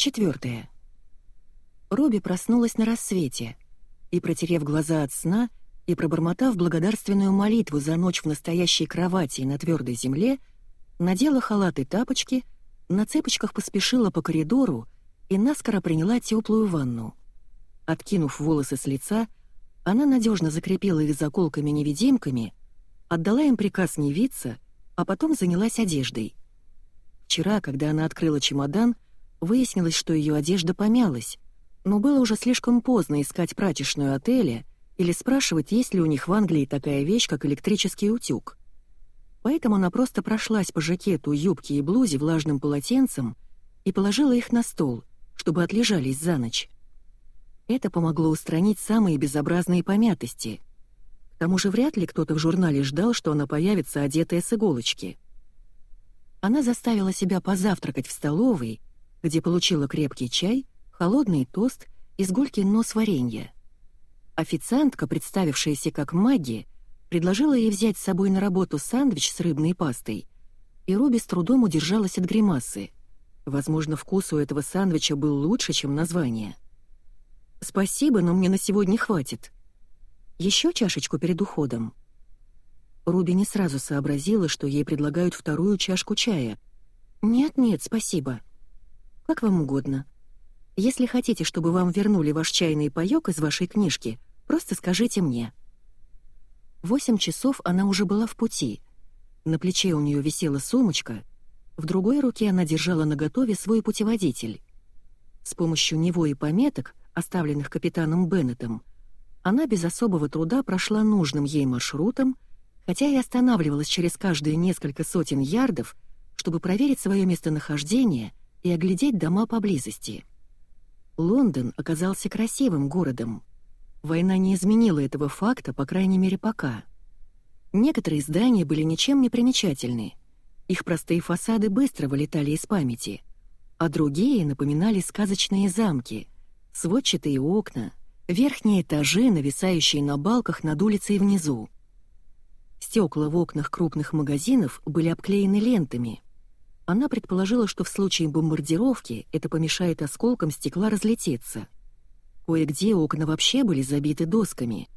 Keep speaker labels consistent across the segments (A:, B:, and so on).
A: Четвертое. Робби проснулась на рассвете и, протерев глаза от сна и пробормотав благодарственную молитву за ночь в настоящей кровати на твердой земле, надела халат и тапочки, на цепочках поспешила по коридору и наскоро приняла теплую ванну. Откинув волосы с лица, она надежно закрепила их заколками-невидимками, отдала им приказ не виться, а потом занялась одеждой. Вчера, когда она открыла чемодан, выяснилось, что ее одежда помялась, но было уже слишком поздно искать прачечную отеля или спрашивать, есть ли у них в Англии такая вещь, как электрический утюг. Поэтому она просто прошлась по жакету, юбке и блузе влажным полотенцем и положила их на стол, чтобы отлежались за ночь. Это помогло устранить самые безобразные помятости. К тому же вряд ли кто-то в журнале ждал, что она появится одетая с иголочки. Она заставила себя позавтракать в столовой, где получила крепкий чай, холодный тост и сгулькин нос варенья. Официантка, представившаяся как маги, предложила ей взять с собой на работу сэндвич с рыбной пастой, и Руби с трудом удержалась от гримасы. Возможно, вкус у этого сэндвича был лучше, чем название. «Спасибо, но мне на сегодня хватит. Еще чашечку перед уходом?» Руби не сразу сообразила, что ей предлагают вторую чашку чая. «Нет-нет, спасибо. Как вам угодно. Если хотите, чтобы вам вернули ваш чайный паёк из вашей книжки, просто скажите мне». Восемь часов она уже была в пути. На плече у нее висела сумочка, в другой руке она держала наготове свой путеводитель. С помощью него и пометок, оставленных капитаном Беннетом, она без особого труда прошла нужным ей маршрутом, хотя и останавливалась через каждые несколько сотен ярдов, чтобы проверить свое местонахождение и оглядеть дома поблизости. Лондон оказался красивым городом. Война не изменила этого факта, по крайней мере, пока. Некоторые здания были ничем не примечательны. Их простые фасады быстро вылетали из памяти, а другие напоминали сказочные замки, сводчатые окна, верхние этажи, нависающие на балках над улицей внизу. Стекла в окнах крупных магазинов были обклеены лентами. Она предположила, что в случае бомбардировки это помешает осколкам стекла разлететься — Кое-где окна вообще были забиты досками,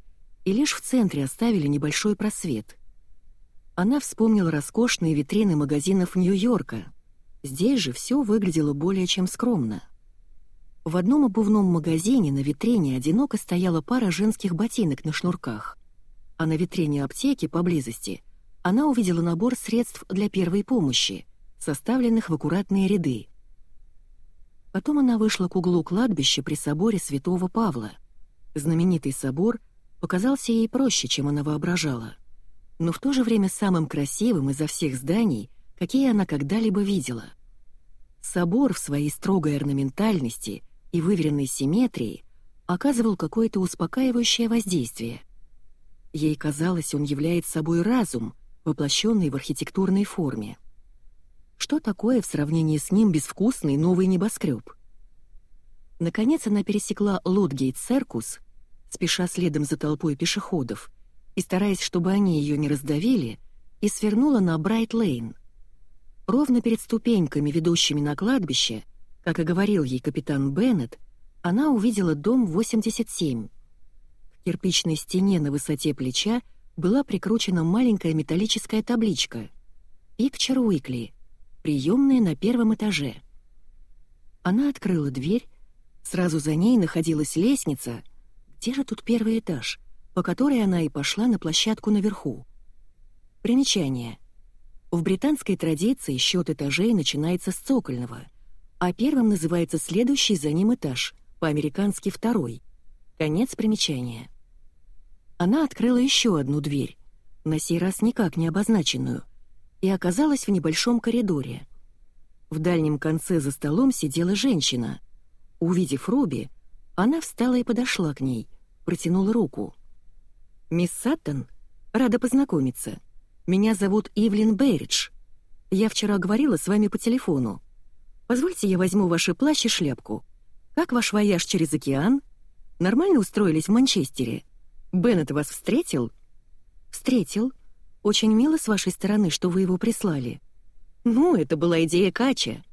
A: и лишь в центре оставили небольшой просвет. Она вспомнила роскошные витрины магазинов Нью-Йорка. Здесь же все выглядело более чем скромно. В одном обувном магазине на витрине одиноко стояла пара женских ботинок на шнурках, а на витрине аптеки поблизости она увидела набор средств для первой помощи, составленных в аккуратные ряды. Потом она вышла к углу кладбища при соборе святого Павла. Знаменитый собор показался ей проще, чем она воображала, но в то же время самым красивым изо всех зданий, какие она когда-либо видела. Собор в своей строгой орнаментальности и выверенной симметрии оказывал какое-то успокаивающее воздействие. Ей казалось, он является собой разум, воплощенный в архитектурной форме. Что такое в сравнении с ним безвкусный новый небоскреб? Наконец она пересекла Лотгейт-Серкус, спеша следом за толпой пешеходов, и стараясь, чтобы они ее не раздавили, и свернула на Брайт-Лейн. Ровно перед ступеньками, ведущими на кладбище, как и говорил ей капитан Беннет, она увидела дом 87. К кирпичной стене на высоте плеча была прикручена маленькая металлическая табличка «Пикчер Уикли», приемная на первом этаже. Она открыла дверь, сразу за ней находилась лестница, где же тут первый этаж, по которой она и пошла на площадку наверху. Примечание. В британской традиции счет этажей начинается с цокольного, а первым называется следующий за ним этаж, по-американски второй. Конец примечания. Она открыла еще одну дверь, на сей раз никак не обозначенную — и оказалась в небольшом коридоре. В дальнем конце за столом сидела женщина. Увидев Руби, она встала и подошла к ней, протянула руку. «Мисс Саттон, рада познакомиться. Меня зовут Ивлин Берридж. Я вчера говорила с вами по телефону. Позвольте я возьму ваши плащ и шляпку. Как ваш вояж через океан? Нормально устроились в Манчестере? Беннет вас встретил?» «Встретил», очень мило с вашей стороны, что вы его прислали. Ну, это была идея Кача.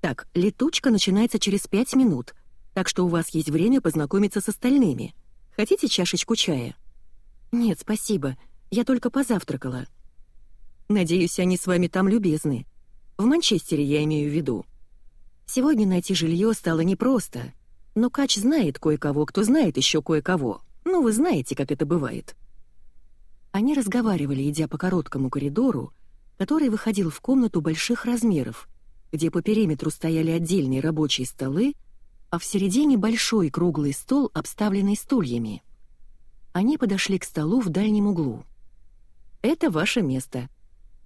A: Так, летучка начинается через пять минут, так что у вас есть время познакомиться с остальными. Хотите чашечку чая? Нет, спасибо, я только позавтракала. Надеюсь, они с вами там любезны. В Манчестере я имею в виду. Сегодня найти жилье стало непросто, но Кач знает кое-кого, кто знает еще кое-кого. Ну, вы знаете, как это бывает. Они разговаривали, идя по короткому коридору, который выходил в комнату больших размеров, где по периметру стояли отдельные рабочие столы, а в середине большой круглый стол, обставленный стульями. Они подошли к столу в дальнем углу. «Это ваше место.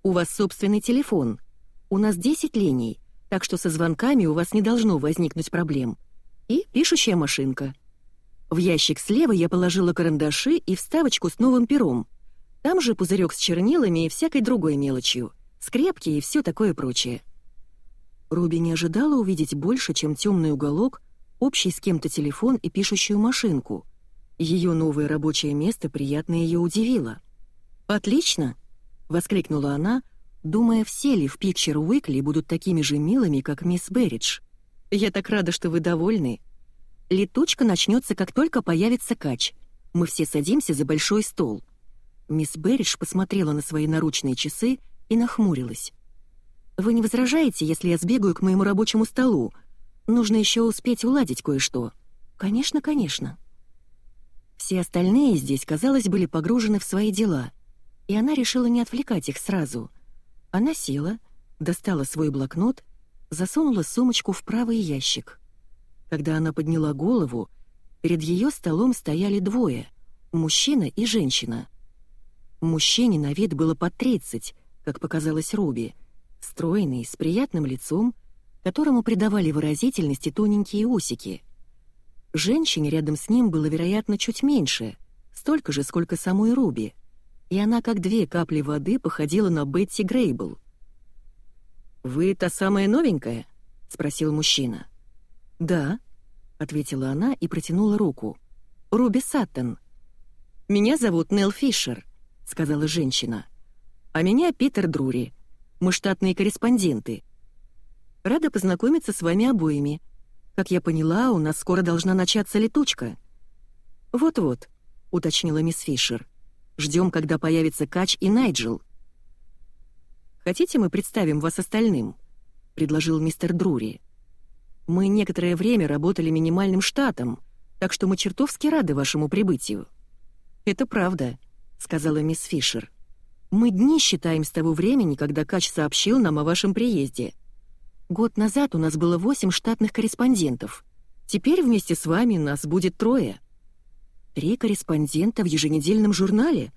A: У вас собственный телефон. У нас 10 линий, так что со звонками у вас не должно возникнуть проблем. И пишущая машинка. В ящик слева я положила карандаши и вставочку с новым пером. Там же пузырек с чернилами и всякой другой мелочью, скрепки и все такое прочее. Руби не ожидала увидеть больше, чем темный уголок, общий с кем-то телефон и пишущую машинку. Ее новое рабочее место приятно ее удивило. «Отлично!» — воскликнула она, думая, все ли в Picture Weekly будут такими же милыми, как мисс Берридж. «Я так рада, что вы довольны. Летучка начнется, как только появится кач. Мы все садимся за большой стол». Мисс Берридж посмотрела на свои наручные часы и нахмурилась. «Вы не возражаете, если я сбегаю к моему рабочему столу? Нужно еще успеть уладить кое-что». «Конечно, конечно». Все остальные здесь, казалось, были погружены в свои дела, и она решила не отвлекать их сразу. Она села, достала свой блокнот, засунула сумочку в правый ящик. Когда она подняла голову, перед ее столом стояли двое — мужчина и женщина. Мужчине на вид было под 30, как показалось Руби — стройный, с приятным лицом, которому придавали выразительности тоненькие усики. Женщине рядом с ним было, вероятно, чуть меньше, столько же, сколько самой Руби, и она, как две капли воды, походила на Бетти Грейбл. «Вы та самая новенькая?» — спросил мужчина. «Да», — ответила она и протянула руку. «Руби Саттон». «Меня зовут Нелл Фишер», — сказала женщина. «А меня Питер Друри. Мы штатные корреспонденты. Рада познакомиться с вами обоими. Как я поняла, у нас скоро должна начаться летучка». «Вот-вот», — уточнила мисс Фишер. Ждем, когда появится Кач и Найджел». «Хотите, мы представим вас остальным?» — предложил мистер Друри. «Мы некоторое время работали минимальным штатом, так что мы чертовски рады вашему прибытию». «Это правда», — сказала мисс Фишер. Мы дни считаем с того времени, когда Кач сообщил нам о вашем приезде. Год назад у нас было восемь штатных корреспондентов. Теперь вместе с вами нас будет трое. Три корреспондента в еженедельном журнале?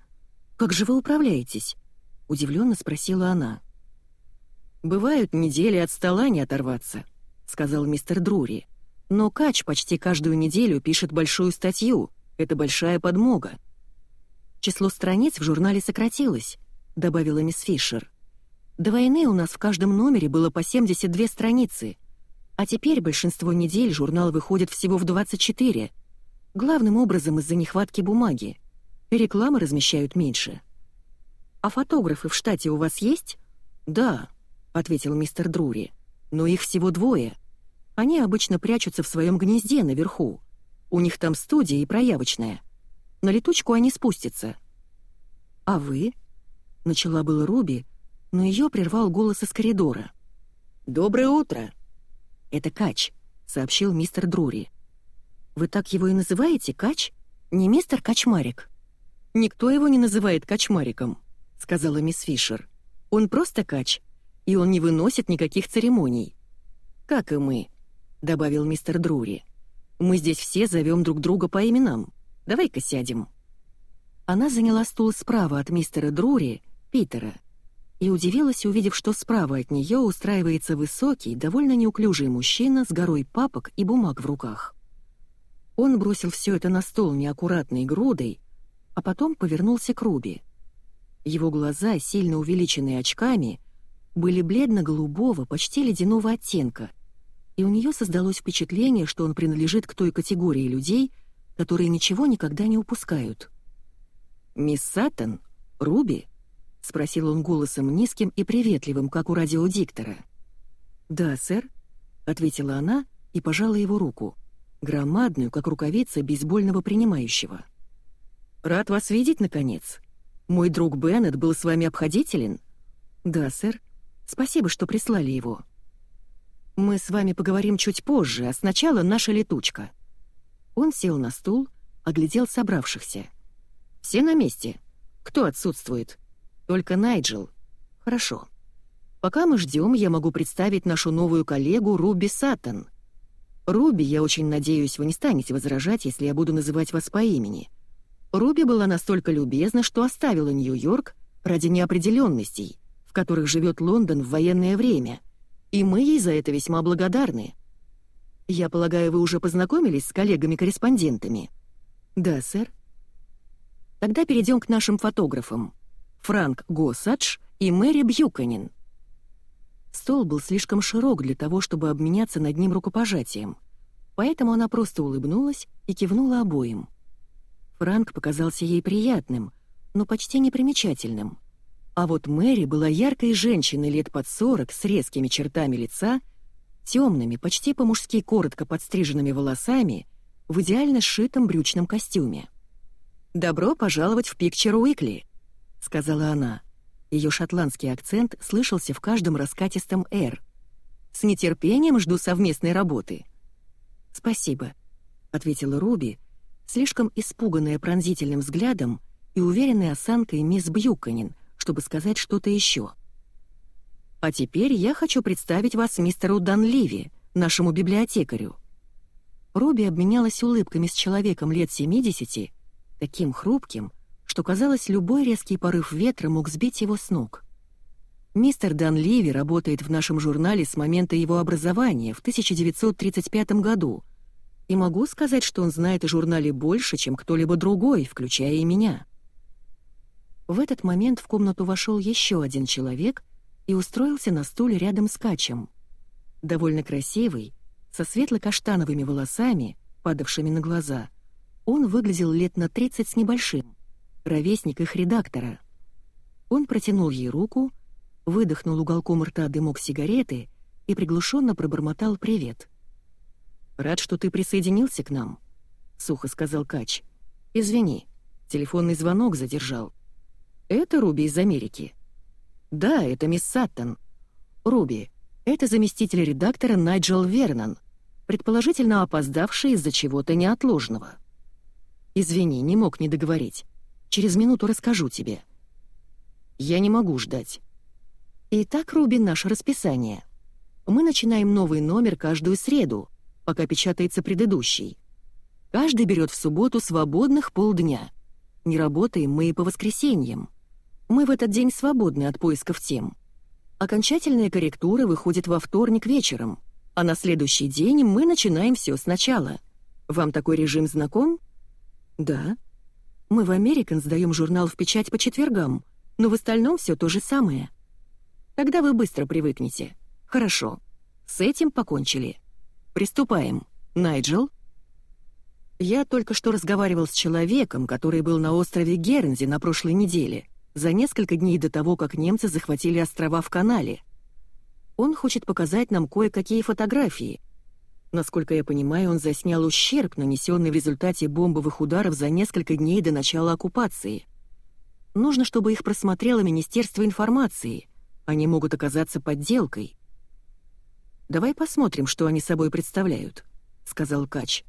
A: Как же вы управляетесь? Удивленно спросила она. Бывают недели от стола не оторваться, сказал мистер Друри. Но Кач почти каждую неделю пишет большую статью. Это большая подмога. Число страниц в журнале сократилось, добавила мисс Фишер. До войны у нас в каждом номере было по 72 страницы, а теперь большинство недель журнал выходит всего в 24. Главным образом из-за нехватки бумаги. Рекламы размещают меньше. «А фотографы в штате у вас есть?» «Да», — ответил мистер Друри. «Но их всего двое. Они обычно прячутся в своем гнезде наверху. У них там студия и проявочная. На летучку они спустятся. «А вы?» — начала было Руби, но ее прервал голос из коридора. «Доброе утро!» «Это Кач», — сообщил мистер Друри. «Вы так его и называете, Кач? Не мистер Качмарик?» «Никто его не называет Качмариком», — сказала мисс Фишер. «Он просто Кач, и он не выносит никаких церемоний». «Как и мы», — добавил мистер Друри. «Мы здесь все зовем друг друга по именам». Давай-ка сядем». Она заняла стул справа от мистера Друри, Питера, и удивилась, увидев, что справа от нее устраивается высокий, довольно неуклюжий мужчина с горой папок и бумаг в руках. Он бросил все это на стол неаккуратной грудой, а потом повернулся к Руби. Его глаза, сильно увеличенные очками, были бледно-голубого, почти ледяного оттенка, и у нее создалось впечатление, что он принадлежит к той категории людей, которые ничего никогда не упускают. «Мисс Саттон? Руби?» — спросил он голосом низким и приветливым, как у радиодиктора. «Да, сэр. — ответила она и пожала его руку, громадную, как рукавица бейсбольного принимающего. «Рад вас видеть, наконец. Мой друг Беннет был с вами обходителен?» «Да, сэр. Спасибо, что прислали его». «Мы с вами поговорим чуть позже, а сначала наша летучка». Он сел на стул, оглядел собравшихся. «Все на месте? Кто отсутствует?» «Только Найджел». «Хорошо. Пока мы ждем, я могу представить нашу новую коллегу Руби Саттон. Руби, я очень надеюсь, вы не станете возражать, если я буду называть вас по имени. Руби была настолько любезна, что оставила Нью-Йорк ради неопределенностей, в которых живет Лондон в военное время, и мы ей за это весьма благодарны. Я полагаю, вы уже познакомились с коллегами-корреспондентами? Да, сэр. Тогда перейдем к нашим фотографам. Франк Госсадж и Мэри Бьюканин. Стол был слишком широк для того, чтобы обменяться над ним рукопожатием, поэтому она просто улыбнулась и кивнула обоим. Франк показался ей приятным, но почти непримечательным. А вот Мэри была яркой женщиной лет под сорок с резкими чертами лица, темными, почти по-мужски коротко подстриженными волосами, в идеально сшитом брючном костюме. «Добро пожаловать в Пикчер Уикли», — сказала она. Ее шотландский акцент слышался в каждом раскатистом «р». «С нетерпением жду совместной работы». «Спасибо», — ответила Руби, слишком испуганная пронзительным взглядом и уверенной осанкой мисс Бьюканин, чтобы сказать что-то еще. «А теперь я хочу представить вас мистеру Данливи, нашему библиотекарю». Руби обменялась улыбками с человеком лет 70, таким хрупким, что, казалось, любой резкий порыв ветра мог сбить его с ног. Мистер Дан Ливи работает в нашем журнале с момента его образования в 1935 году, и могу сказать, что он знает о журнале больше, чем кто-либо другой, включая и меня. В этот момент в комнату вошел еще один человек и устроился на стуле рядом с Качем. Довольно красивый, со светло-каштановыми волосами, падавшими на глаза, он выглядел лет на 30 с небольшим ровесник их редактора. Он протянул ей руку, выдохнул уголком рта дымок сигареты и приглушенно пробормотал привет. «Рад, что ты присоединился к нам», — сухо сказал Кач. «Извини, телефонный звонок задержал». «Это Руби из Америки». «Да, это мисс Саттон. Руби, это заместитель редактора Найджел Вернон, предположительно опоздавший из-за чего-то неотложного». «Извини, не мог не договорить. Через минуту расскажу тебе». «Я не могу ждать». Итак, Рубин, наше расписание. Мы начинаем новый номер каждую среду, пока печатается предыдущий. Каждый берет в субботу свободных полдня. Не работаем мы и по воскресеньям. Мы в этот день свободны от поисков тем. Окончательная корректура выходит во вторник вечером, а на следующий день мы начинаем все сначала. Вам такой режим знаком? Да. Мы в Американ сдаем журнал в печать по четвергам, но в остальном все то же самое. Тогда вы быстро привыкнете. Хорошо. С этим покончили. Приступаем. Найджел? Я только что разговаривал с человеком, который был на острове Гернзи на прошлой неделе, за несколько дней до того, как немцы захватили острова в канале. Он хочет показать нам кое-какие фотографии — Насколько я понимаю, он заснял ущерб, нанесенный в результате бомбовых ударов за несколько дней до начала оккупации. Нужно, чтобы их просмотрело Министерство информации. Они могут оказаться подделкой. «Давай посмотрим, что они собой представляют», — сказал Кач.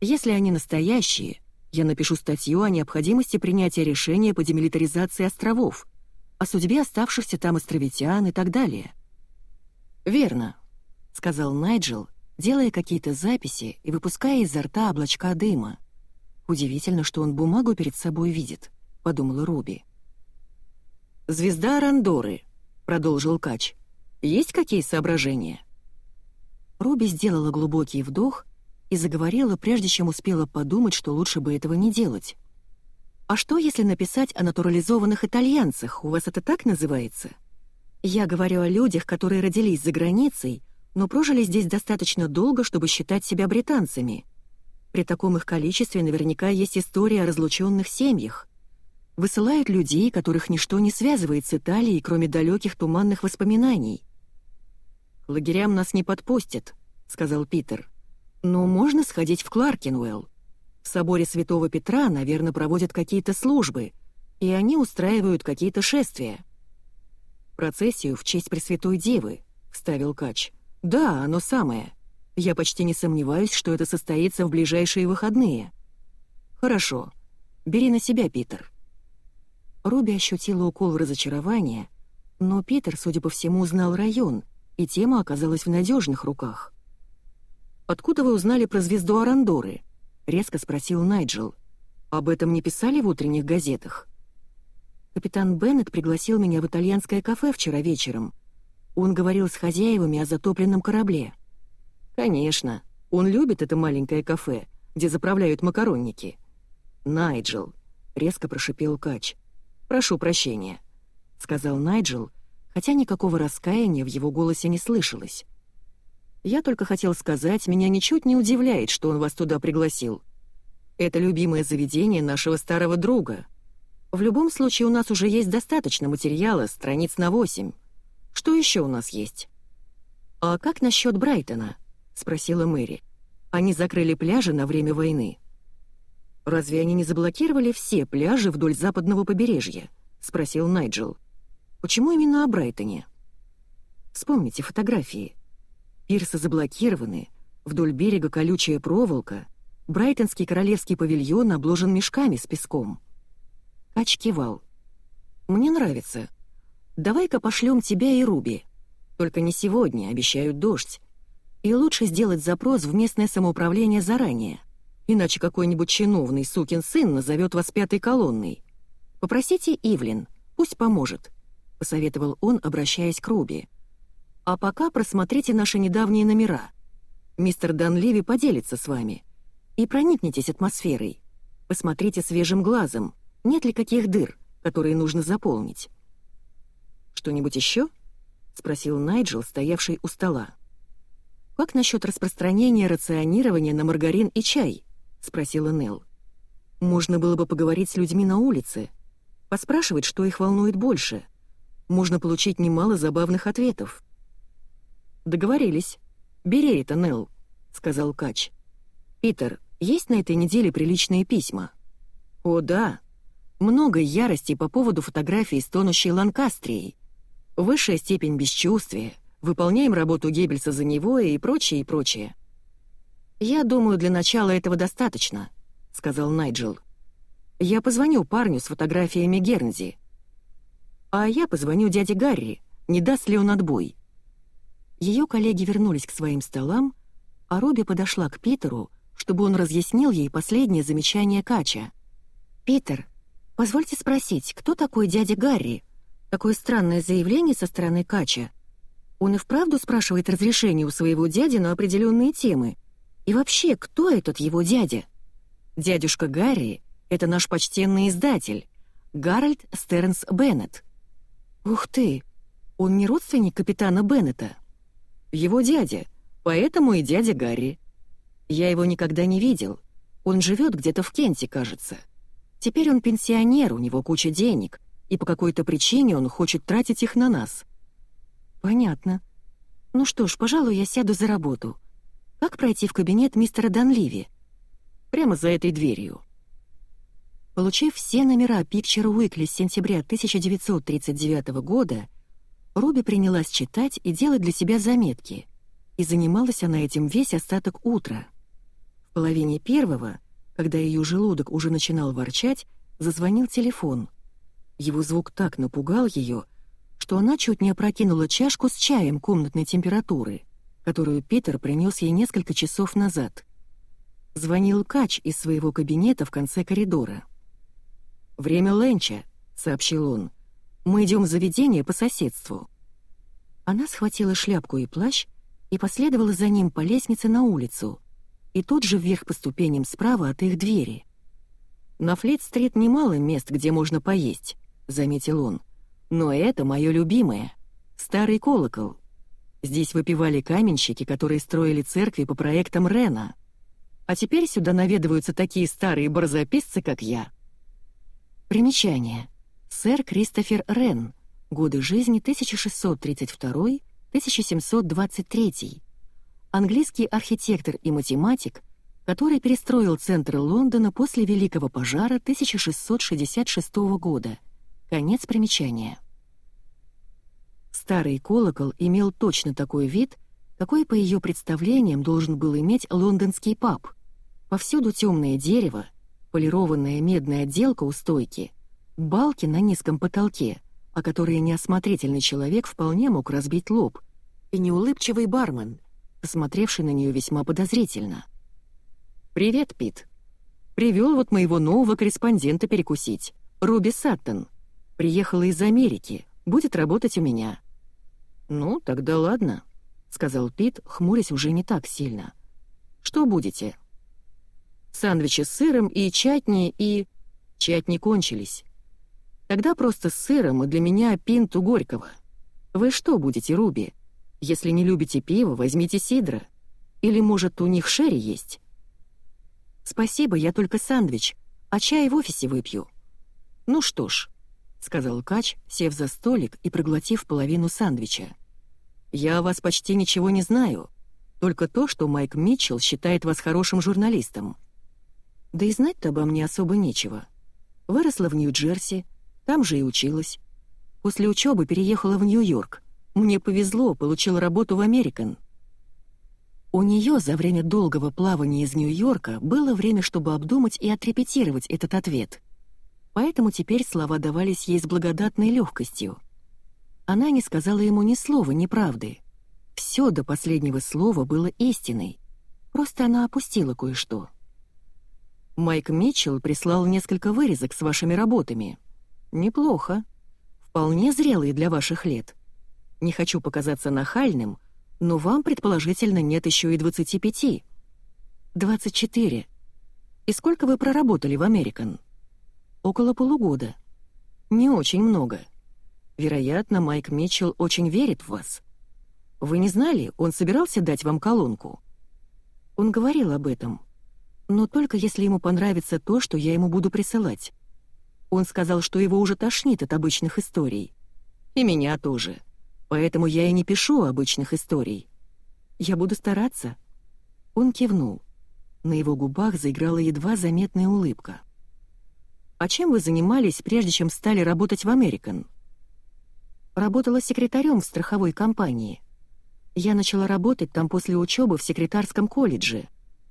A: «Если они настоящие, я напишу статью о необходимости принятия решения по демилитаризации островов, о судьбе оставшихся там островитян и так далее». «Верно», — сказал Найджел, делая какие-то записи и выпуская изо рта облачка дыма. «Удивительно, что он бумагу перед собой видит», — подумала Руби. «Звезда Рандоры», — продолжил Кач. «Есть какие соображения?» Руби сделала глубокий вдох и заговорила, прежде чем успела подумать, что лучше бы этого не делать. «А что, если написать о натурализованных итальянцах? У вас это так называется?» «Я говорю о людях, которые родились за границей, но прожили здесь достаточно долго, чтобы считать себя британцами. При таком их количестве наверняка есть история о разлученных семьях. Высылают людей, которых ничто не связывает с Италией, кроме далеких туманных воспоминаний. «К лагерям нас не подпустят», — сказал Питер. «Но можно сходить в Кларкинуэлл. В соборе Святого Петра, наверное, проводят какие-то службы, и они устраивают какие-то шествия». «Процессию в честь Пресвятой Девы», — вставил Кач. «Да, оно самое. Я почти не сомневаюсь, что это состоится в ближайшие выходные». «Хорошо. Бери на себя, Питер». Руби ощутила укол разочарования, но Питер, судя по всему, знал район, и тема оказалась в надежных руках. «Откуда вы узнали про звезду Арандоры?» — резко спросил Найджел. «Об этом не писали в утренних газетах?» Капитан Беннет пригласил меня в итальянское кафе вчера вечером. Он говорил с хозяевами о затопленном корабле. «Конечно, он любит это маленькое кафе, где заправляют макаронники». «Найджел», — резко прошипел Кач. «Прошу прощения», — сказал Найджел, хотя никакого раскаяния в его голосе не слышалось. «Я только хотел сказать, меня ничуть не удивляет, что он вас туда пригласил. Это любимое заведение нашего старого друга. В любом случае у нас уже есть достаточно материала, страниц на восемь. Что еще у нас есть?» «А как насчет Брайтона?» — спросила Мэри. «Они закрыли пляжи на время войны». «Разве они не заблокировали все пляжи вдоль западного побережья?» — спросил Найджел. Почему именно о Брайтоне? Вспомните фотографии. Пирсы заблокированы, вдоль берега колючая проволока, Брайтонский королевский павильон обложен мешками с песком. Кач кивал. «Мне нравится. Давай-ка пошлем тебя и Руби. Только не сегодня, обещают дождь. И лучше сделать запрос в местное самоуправление заранее, иначе какой-нибудь чиновный сукин сын назовет вас пятой колонной. Попросите Ивлин, пусть поможет. — посоветовал он, обращаясь к Руби. «А пока просмотрите наши недавние номера. Мистер Данливи поделится с вами. И проникнитесь атмосферой. Посмотрите свежим глазом, нет ли каких дыр, которые нужно заполнить». «Что-нибудь еще?» — спросил Найджел, стоявший у стола. «Как насчет распространения рационирования на маргарин и чай?» — спросила Нелл. «Можно было бы поговорить с людьми на улице, поспрашивать, что их волнует больше — можно получить немало забавных ответов. «Договорились. Бери это, Нелл», — сказал Кач. «Питер, есть на этой неделе приличные письма?» «О, да. Много ярости по поводу фотографии с тонущей Ланкастрией. Высшая степень бесчувствия. Выполняем работу Геббельса за него и прочее, и прочее». «Я думаю, для начала этого достаточно», — сказал Найджел. «Я позвоню парню с фотографиями Гернзи. «А я позвоню дяде Гарри, не даст ли он отбой?» Ее коллеги вернулись к своим столам, а Робби подошла к Питеру, чтобы он разъяснил ей последнее замечание Кача. «Питер, позвольте спросить, кто такой дядя Гарри? Такое странное заявление со стороны Кача. Он и вправду спрашивает разрешение у своего дяди на определенные темы. И вообще, кто этот его дядя?» «Дядюшка Гарри — это наш почтенный издатель, Гарольд Стернс Беннет. «Ух ты! Он не родственник капитана Беннета?» «Его дядя, поэтому и дядя Гарри. Я его никогда не видел. Он живет где-то в Кенте, кажется. Теперь он пенсионер, у него куча денег, и по какой-то причине он хочет тратить их на нас». «Понятно. Ну что ж, пожалуй, я сяду за работу. Как пройти в кабинет мистера Данливи?» «Прямо за этой дверью». Получив все номера Picture Weekly с сентября 1939 года, Руби принялась читать и делать для себя заметки, и занималась она этим весь остаток утра. В половине первого, когда ее желудок уже начинал ворчать, зазвонил телефон. Его звук так напугал ее, что она чуть не опрокинула чашку с чаем комнатной температуры, которую Питер принес ей несколько часов назад. Звонил Кач из своего кабинета в конце коридора. «Время ленча», — сообщил он. «Мы идем в заведение по соседству». Она схватила шляпку и плащ и последовала за ним по лестнице на улицу, и тут же вверх по ступеням справа от их двери. «На Флит-стрит немало мест, где можно поесть», — заметил он. «Но это мое любимое. Старый колокол. Здесь выпивали каменщики, которые строили церкви по проектам Рена. А теперь сюда наведываются такие старые барзаписцы, как я». Примечание. Сэр Кристофер Рен. Годы жизни 1632-1723. английский архитектор и математик, который перестроил центр Лондона после Великого пожара 1666 года. Конец примечания. Старый колокол имел точно такой вид, какой по ее представлениям должен был иметь лондонский паб. Повсюду темное дерево, полированная медная отделка у стойки, балки на низком потолке, о которые неосмотрительный человек вполне мог разбить лоб, и неулыбчивый бармен, посмотревший на нее весьма подозрительно. «Привет, Пит. Привел вот моего нового корреспондента перекусить, Руби Саттон. Приехала из Америки, будет работать у меня». «Ну, тогда ладно», — сказал Пит, хмурясь уже не так сильно. «Что будете?» «Сандвичи с сыром и чатни, и...» «Чатни кончились. Тогда просто с сыром и для меня пинту горького. Вы что будете, Руби? Если не любите пиво, возьмите сидра. Или, может, у них шерри есть?» «Спасибо, я только сандвич, а чай в офисе выпью». «Ну что ж», — сказал Кач, сев за столик и проглотив половину сандвича. «Я о вас почти ничего не знаю, только то, что Майк Митчелл считает вас хорошим журналистом. Да и знать-то обо мне особо нечего. Выросла в Нью-Джерси, там же и училась. После учебы переехала в Нью-Йорк. Мне повезло, получила работу в Американ. У нее за время долгого плавания из Нью-Йорка было время, чтобы обдумать и отрепетировать этот ответ. Поэтому теперь слова давались ей с благодатной легкостью. Она не сказала ему ни слова неправды. Все до последнего слова было истиной. Просто она опустила кое-что. Майк Митчелл прислал несколько вырезок с вашими работами. Неплохо. Вполне зрелые для ваших лет. Не хочу показаться нахальным, но вам, предположительно, нет еще и 25. 24. И сколько вы проработали в Американ? Около полугода. Не очень много. Вероятно, Майк Митчелл очень верит в вас. Вы не знали, он собирался дать вам колонку? Он говорил об этом. Но только если ему понравится то, что я ему буду присылать. Он сказал, что его уже тошнит от обычных историй. И меня тоже. Поэтому я и не пишу обычных историй. Я буду стараться». Он кивнул. На его губах заиграла едва заметная улыбка. «А чем вы занимались, прежде чем стали работать в Американ?» «Работала секретарем в страховой компании. Я начала работать там после учебы в секретарском колледже.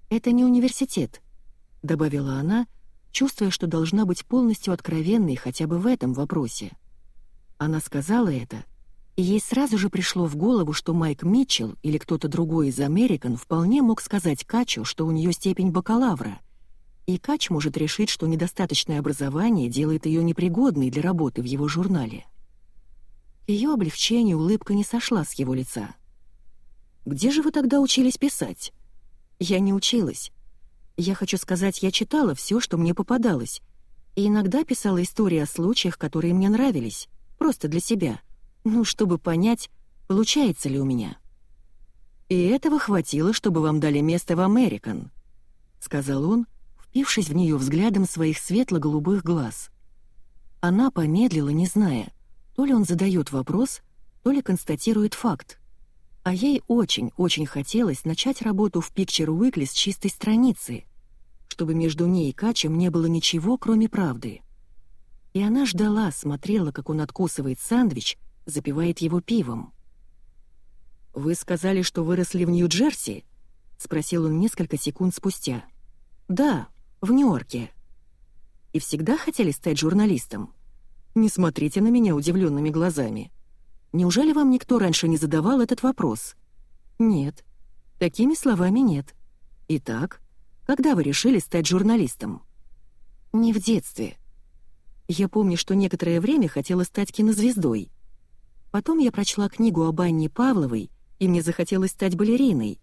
A: Это не университет», — добавила она, чувствуя, что должна быть полностью откровенной хотя бы в этом вопросе. Она сказала это — и ей сразу же пришло в голову, что Майк Митчелл или кто-то другой из Американ вполне мог сказать Качу, что у нее степень бакалавра. И Кач может решить, что недостаточное образование делает ее непригодной для работы в его журнале. Ее облегчение улыбка не сошла с его лица. «Где же вы тогда учились писать?» «Я не училась. Я хочу сказать, я читала все, что мне попадалось, и иногда писала истории о случаях, которые мне нравились, просто для себя». Ну, чтобы понять, получается ли у меня. «И этого хватило, чтобы вам дали место в Американ», — сказал он, впившись в нее взглядом своих светло-голубых глаз. Она помедлила, не зная, то ли он задает вопрос, то ли констатирует факт. А ей очень-очень хотелось начать работу в Picture Weekly с чистой страницы, чтобы между ней и Качем не было ничего, кроме правды. И она ждала, смотрела, как он откусывает сэндвич, запивает его пивом. «Вы сказали, что выросли в Нью-Джерси?» — спросил он несколько секунд спустя. «Да, в Нью-Йорке». «И всегда хотели стать журналистом?» «Не смотрите на меня удивленными глазами. Неужели вам никто раньше не задавал этот вопрос?» «Нет. Такими словами нет. Итак, когда вы решили стать журналистом?» «Не в детстве. Я помню, что некоторое время хотела стать кинозвездой. Потом я прочла книгу об Анне Павловой, и мне захотелось стать балериной.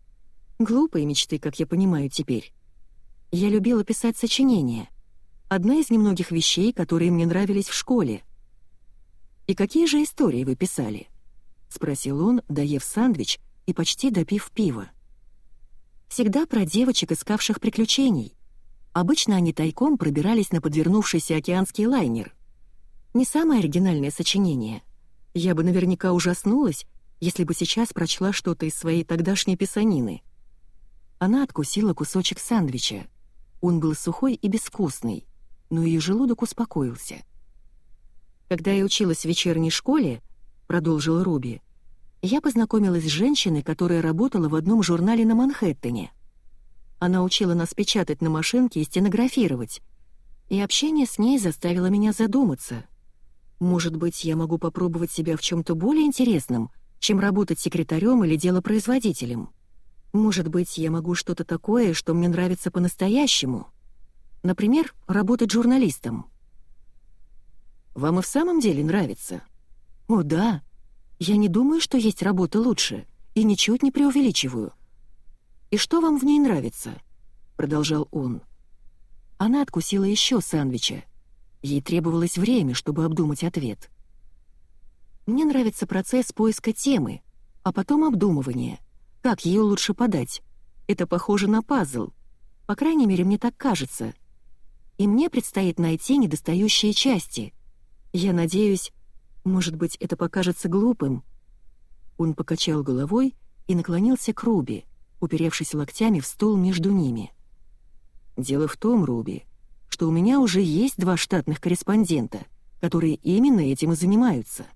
A: Глупые мечты, как я понимаю теперь. Я любила писать сочинения. Одна из немногих вещей, которые мне нравились в школе. «И какие же истории вы писали?» — спросил он, доев сандвич и почти допив пива. «Всегда про девочек, искавших приключений. Обычно они тайком пробирались на подвернувшийся океанский лайнер. Не самое оригинальное сочинение — я бы наверняка ужаснулась, если бы сейчас прочла что-то из своей тогдашней писанины. Она откусила кусочек сэндвича. Он был сухой и безвкусный, но ее желудок успокоился. «Когда я училась в вечерней школе», — продолжил Руби, «я познакомилась с женщиной, которая работала в одном журнале на Манхэттене. Она учила нас печатать на машинке и стенографировать, и общение с ней заставило меня задуматься. Может быть, я могу попробовать себя в чем-то более интересном, чем работать секретарем или делопроизводителем. Может быть, я могу что-то такое, что мне нравится по-настоящему. Например, работать журналистом. Вам и в самом деле нравится? О, да. Я не думаю, что есть работа лучше, и ничуть не преувеличиваю. И что вам в ней нравится? Продолжал он. Она откусила еще сэндвича. Ей требовалось время, чтобы обдумать ответ. Мне нравится процесс поиска темы, а потом обдумывание. Как ее лучше подать? Это похоже на пазл. По крайней мере, мне так кажется. И мне предстоит найти недостающие части. Я надеюсь, может быть, это покажется глупым. Он покачал головой и наклонился к Руби, уперевшись локтями в стул между ними. «Дело в том, Руби, что у меня уже есть два штатных корреспондента, которые именно этим и занимаются».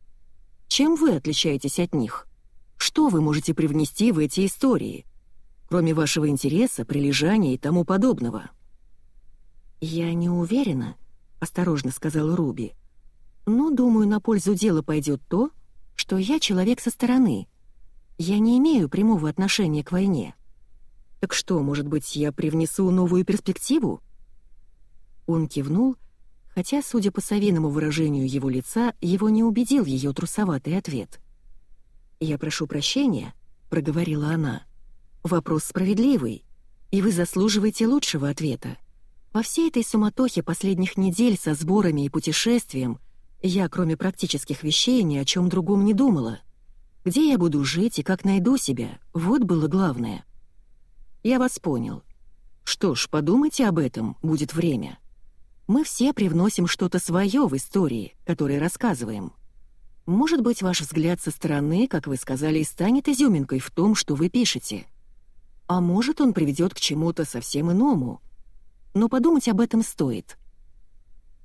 A: Чем вы отличаетесь от них? Что вы можете привнести в эти истории, кроме вашего интереса, прилежания и тому подобного?» «Я не уверена», — осторожно сказал Руби. «Но, думаю, на пользу дела пойдет то, что я человек со стороны. Я не имею прямого отношения к войне. Так что, может быть, я привнесу новую перспективу?» Он кивнул хотя, судя по совиному выражению его лица, его не убедил ее трусоватый ответ. «Я прошу прощения», — проговорила она. «Вопрос справедливый, и вы заслуживаете лучшего ответа. Во всей этой суматохе последних недель со сборами и путешествием я, кроме практических вещей, ни о чем другом не думала. Где я буду жить и как найду себя, вот было главное. Я вас понял. Что ж, подумайте об этом, будет время» мы все привносим что-то свое в истории, которые рассказываем. Может быть, ваш взгляд со стороны, как вы сказали, станет изюминкой в том, что вы пишете. А может, он приведет к чему-то совсем иному. Но подумать об этом стоит.